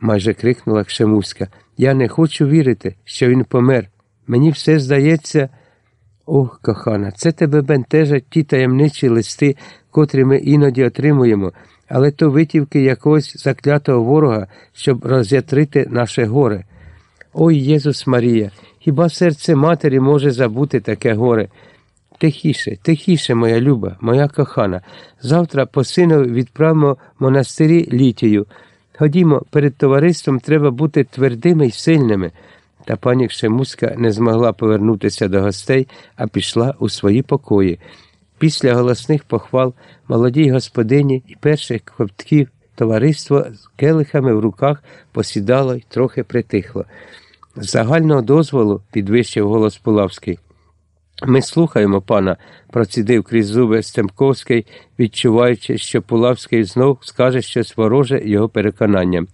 майже крикнула Кшемуська. Я не хочу вірити, що він помер. Мені все здається. Ох, кохана, це тебе бентежать ті таємничі листи, котрі ми іноді отримуємо, але то витівки якогось заклятого ворога, щоб роз'ятрити наше горе. Ой, Єзус Марія, хіба серце матері може забути таке горе? Тихіше, тихіше, моя люба, моя кохана. Завтра по синові відправимо монастирі літію. Ходімо, перед товариством треба бути твердими й сильними. Та пані Кшемуська не змогла повернутися до гостей, а пішла у свої покої. Після голосних похвал молодій господині і перших ковтків товариство з келихами в руках посідало й трохи притихло. З загального дозволу, підвищив голос Пулавський. Ми слухаємо пана, процідив крізь зуби Стемковський, відчуваючи, що Пулавський знов скаже щось вороже його переконанням.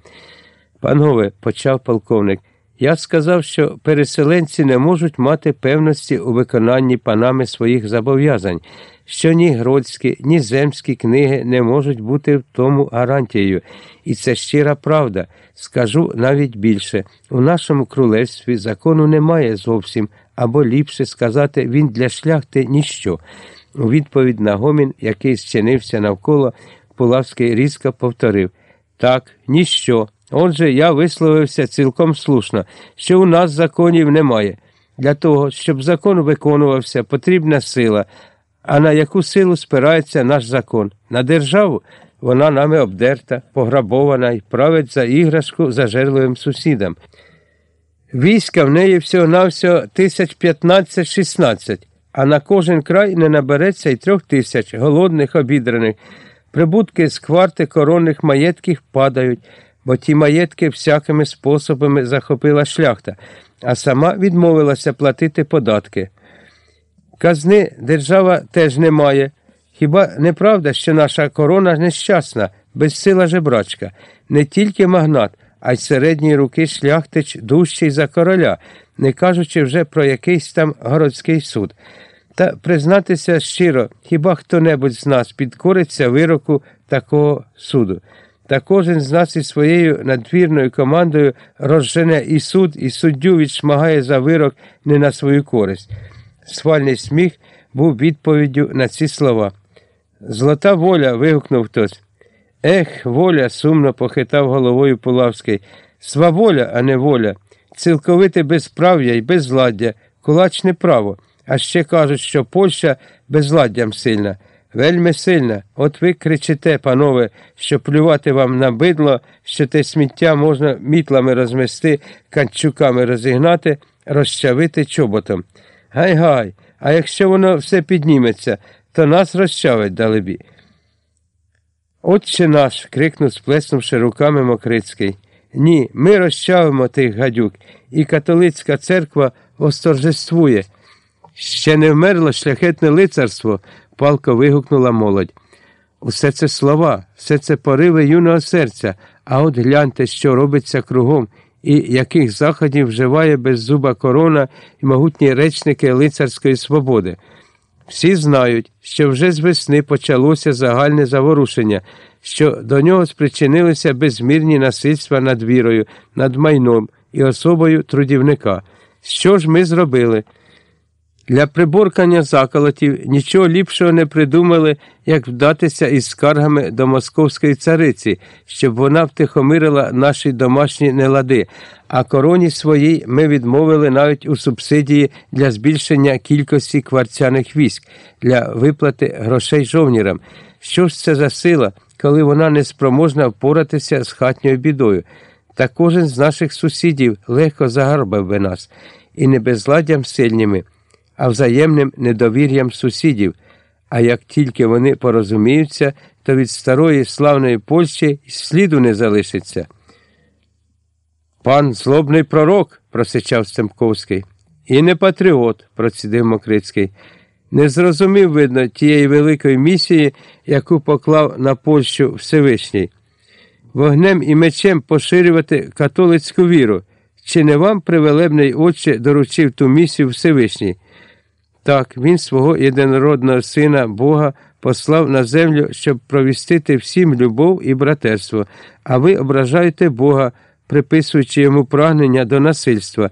Панове, почав полковник, я сказав, що переселенці не можуть мати певності у виконанні панами своїх зобов'язань, що ні гродські, ні земські книги не можуть бути в тому гарантією. І це щира правда. Скажу навіть більше. У нашому крólевстві закону немає зовсім, або ліпше сказати, він для шляхти ніщо. У відповідь на гомін, який зчинився навколо, Пулавський різко повторив так, ніщо. Отже, я висловився цілком слушно, що у нас законів немає. Для того, щоб закон виконувався, потрібна сила. А на яку силу спирається наш закон? На державу вона нами обдерта, пограбована і править за іграшку зажерливим сусідам. Війська в неї всього-навсього тисяч 15-16, а на кожен край не набереться й трьох тисяч голодних, обідраних. Прибутки з кварти коронних маєтків падають, бо ті маєтки всякими способами захопила шляхта, а сама відмовилася платити податки. Казни держава теж не має. Хіба не правда, що наша корона нещасна, безсила жебрачка, не тільки магнат, а й середньої руки шляхтич дужчий за короля, не кажучи вже про якийсь там городський суд. Та признатися щиро, хіба хто небудь з нас підкориться вироку такого суду. Та кожен з нас із своєю надвірною командою розжене і суд, і суддю відшмагає за вирок не на свою користь. Свальний сміх був відповіддю на ці слова. Золота воля. вигукнув хтось. Ех, воля, сумно похитав головою Пулавський. Сваволя, а не воля, цілковите безправ'я і безладдя, кулачне право. А ще кажуть, що Польща безладдям сильна, вельми сильна. От ви кричите, панове, що плювати вам на бидло, що те сміття можна мітлами розмести, канчуками розігнати, розчавити чоботом. Гай-гай, а якщо воно все підніметься, то нас розчавить далебі. Отче наш. крикнув, сплеснувши руками Мокрицький. Ні, ми розчавимо тих гадюк, і католицька церква восторжествує. Ще не вмерло шляхетне лицарство, палко вигукнула молодь. Усе це слова, все це пориви юного серця, а от гляньте, що робиться кругом, і яких заходів вживає беззуба корона і могутні речники лицарської свободи. Всі знають, що вже з весни почалося загальне заворушення, що до нього спричинилися безмірні насильства над вірою, над майном і особою трудівника. Що ж ми зробили? Для приборкання заколотів нічого ліпшого не придумали, як вдатися із скаргами до московської цариці, щоб вона втихомирила наші домашні нелади, а короні своїй ми відмовили навіть у субсидії для збільшення кількості кварцяних військ, для виплати грошей жовнірам. Що ж це за сила, коли вона не спроможна впоратися з хатньою бідою? Та кожен з наших сусідів легко загарбав би нас, і не безладдям сильніми а взаємним недовір'ям сусідів. А як тільки вони порозуміються, то від старої славної Польщі сліду не залишиться. Пан злобний пророк, просичав Стемковський. І не патріот, процідив Мокрицький. Не зрозумів, видно, тієї великої місії, яку поклав на Польщу Всевишній. Вогнем і мечем поширювати католицьку віру. Чи не вам привелебний отче доручив ту місію Всевишній? Так, він свого єдинородного сина Бога послав на землю, щоб провістити всім любов і братерство, а ви ображаєте Бога, приписуючи йому прагнення до насильства